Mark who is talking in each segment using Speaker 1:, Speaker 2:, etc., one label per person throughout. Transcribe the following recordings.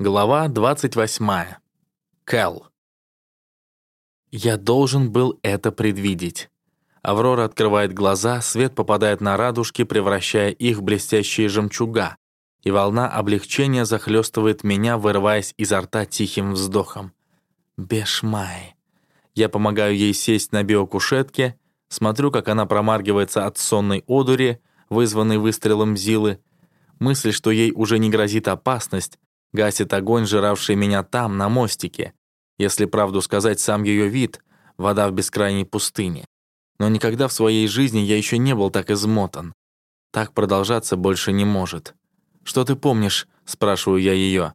Speaker 1: Глава 28. Кэл. Я должен был это предвидеть. Аврора открывает глаза, свет попадает на радужки, превращая их в блестящие жемчуга, и волна облегчения захлестывает меня, вырываясь изо рта тихим вздохом. Бешмай. Я помогаю ей сесть на биокушетке, смотрю, как она промаргивается от сонной одури, вызванной выстрелом Зилы. Мысль, что ей уже не грозит опасность, Гасит огонь, жиравший меня там, на мостике. Если правду сказать, сам ее вид — вода в бескрайней пустыне. Но никогда в своей жизни я еще не был так измотан. Так продолжаться больше не может. «Что ты помнишь?» — спрашиваю я ее.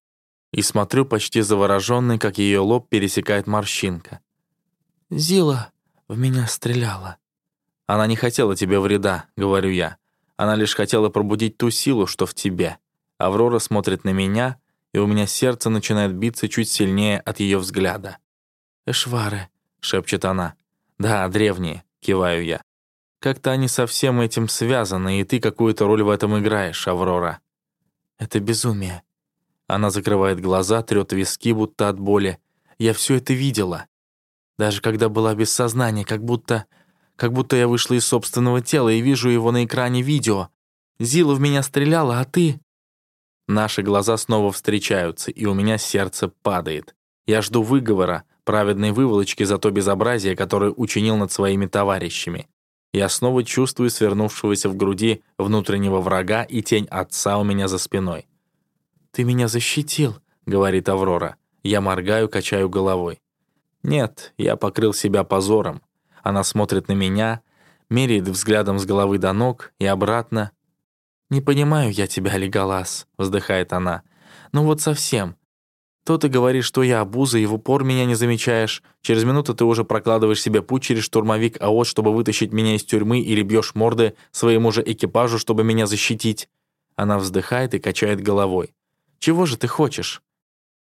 Speaker 1: И смотрю почти завороженный, как ее лоб пересекает морщинка. «Зила в меня стреляла». «Она не хотела тебе вреда», — говорю я. «Она лишь хотела пробудить ту силу, что в тебе». Аврора смотрит на меня, и у меня сердце начинает биться чуть сильнее от ее взгляда. «Эшвары», — шепчет она. «Да, древние», — киваю я. «Как-то они со всем этим связаны, и ты какую-то роль в этом играешь, Аврора». «Это безумие». Она закрывает глаза, трёт виски, будто от боли. «Я все это видела. Даже когда была без сознания, как будто... Как будто я вышла из собственного тела и вижу его на экране видео. Зила в меня стреляла, а ты...» Наши глаза снова встречаются, и у меня сердце падает. Я жду выговора, праведной выволочки за то безобразие, которое учинил над своими товарищами. Я снова чувствую свернувшегося в груди внутреннего врага и тень отца у меня за спиной. «Ты меня защитил», — говорит Аврора. Я моргаю, качаю головой. «Нет, я покрыл себя позором». Она смотрит на меня, меряет взглядом с головы до ног и обратно, «Не понимаю я тебя, Леголас», — вздыхает она. «Ну вот совсем. То ты говоришь, что я обуза, и в упор меня не замечаешь. Через минуту ты уже прокладываешь себе путь через штурмовик а вот чтобы вытащить меня из тюрьмы или бьешь морды своему же экипажу, чтобы меня защитить». Она вздыхает и качает головой. «Чего же ты хочешь?»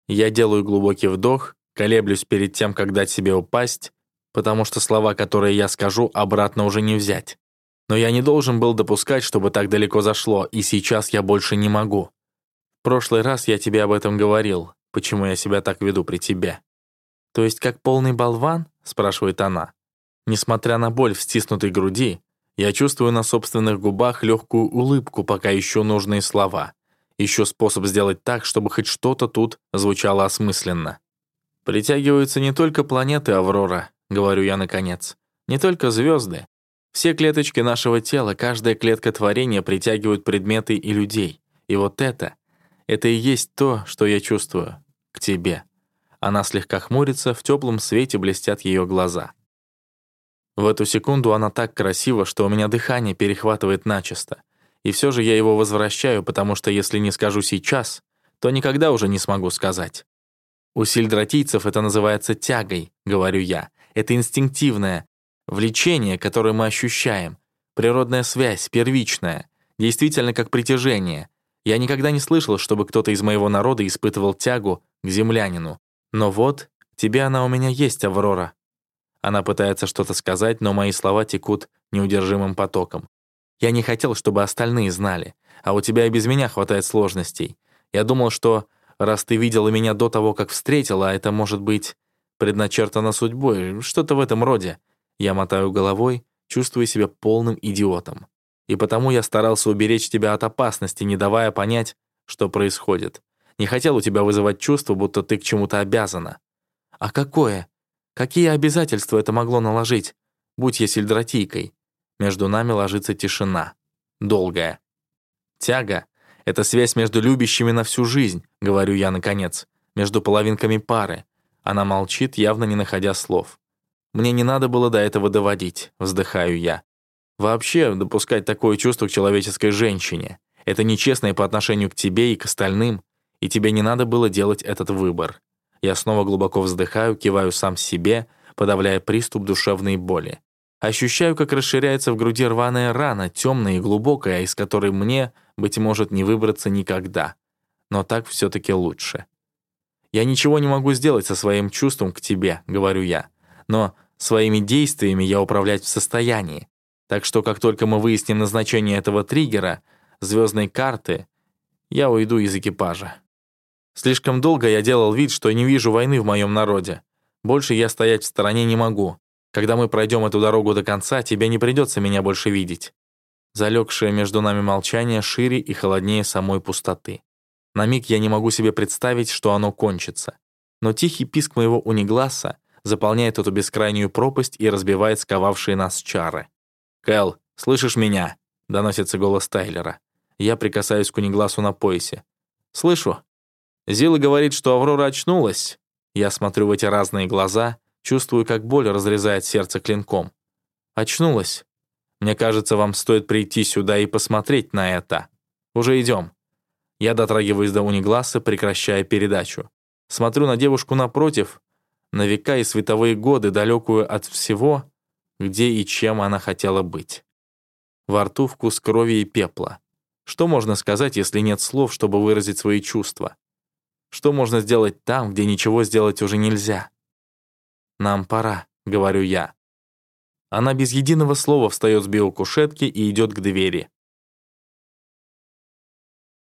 Speaker 1: Я делаю глубокий вдох, колеблюсь перед тем, как дать себе упасть, потому что слова, которые я скажу, обратно уже не взять. Но я не должен был допускать, чтобы так далеко зашло, и сейчас я больше не могу. В прошлый раз я тебе об этом говорил, почему я себя так веду при тебе. То есть как полный болван? спрашивает она. Несмотря на боль в стиснутой груди, я чувствую на собственных губах легкую улыбку, пока ищу нужные слова. Ищу способ сделать так, чтобы хоть что-то тут звучало осмысленно. Притягиваются не только планеты Аврора, говорю я наконец, не только звезды, все клеточки нашего тела, каждая клетка творения притягивают предметы и людей. И вот это, это и есть то, что я чувствую. К тебе. Она слегка хмурится, в теплом свете блестят ее глаза. В эту секунду она так красива, что у меня дыхание перехватывает начисто. И все же я его возвращаю, потому что если не скажу сейчас, то никогда уже не смогу сказать. У сельдратийцев это называется тягой, говорю я. Это инстинктивное, Влечение, которое мы ощущаем, природная связь, первичная, действительно как притяжение. Я никогда не слышал, чтобы кто-то из моего народа испытывал тягу к землянину. Но вот, тебе она у меня есть, Аврора. Она пытается что-то сказать, но мои слова текут неудержимым потоком. Я не хотел, чтобы остальные знали, а у тебя и без меня хватает сложностей. Я думал, что раз ты видела меня до того, как встретила, это может быть предначертано судьбой, что-то в этом роде. Я мотаю головой, чувствуя себя полным идиотом. И потому я старался уберечь тебя от опасности, не давая понять, что происходит. Не хотел у тебя вызывать чувство, будто ты к чему-то обязана. А какое? Какие обязательства это могло наложить? Будь я сельдратийкой. Между нами ложится тишина. Долгая. Тяга — это связь между любящими на всю жизнь, говорю я наконец, между половинками пары. Она молчит, явно не находя слов. Мне не надо было до этого доводить, вздыхаю я. Вообще, допускать такое чувство к человеческой женщине. Это нечестно и по отношению к тебе и к остальным, и тебе не надо было делать этот выбор. Я снова глубоко вздыхаю, киваю сам себе, подавляя приступ душевной боли. Ощущаю, как расширяется в груди рваная рана, темная и глубокая, из которой мне, быть может, не выбраться никогда. Но так все таки лучше. «Я ничего не могу сделать со своим чувством к тебе», — говорю я. «Но Своими действиями я управлять в состоянии. Так что как только мы выясним назначение этого триггера, звездной карты, я уйду из экипажа. Слишком долго я делал вид, что не вижу войны в моем народе. Больше я стоять в стороне не могу. Когда мы пройдем эту дорогу до конца, тебе не придется меня больше видеть». Залегшее между нами молчание шире и холоднее самой пустоты. На миг я не могу себе представить, что оно кончится. Но тихий писк моего унигласа заполняет эту бескрайнюю пропасть и разбивает сковавшие нас чары. «Кэл, слышишь меня?» — доносится голос Тайлера. Я прикасаюсь к унигласу на поясе. «Слышу». Зила говорит, что Аврора очнулась. Я смотрю в эти разные глаза, чувствую, как боль разрезает сердце клинком. Очнулась. Мне кажется, вам стоит прийти сюда и посмотреть на это. Уже идем. Я дотрагиваюсь до унигласа, прекращая передачу. Смотрю на девушку напротив, на века и световые годы, далекую от всего, где и чем она хотела быть. Во рту вкус крови и пепла. Что можно сказать, если нет слов, чтобы выразить свои чувства? Что можно сделать там, где ничего сделать уже нельзя? «Нам пора», — говорю я. Она без единого слова встает с биокушетки и идет к двери.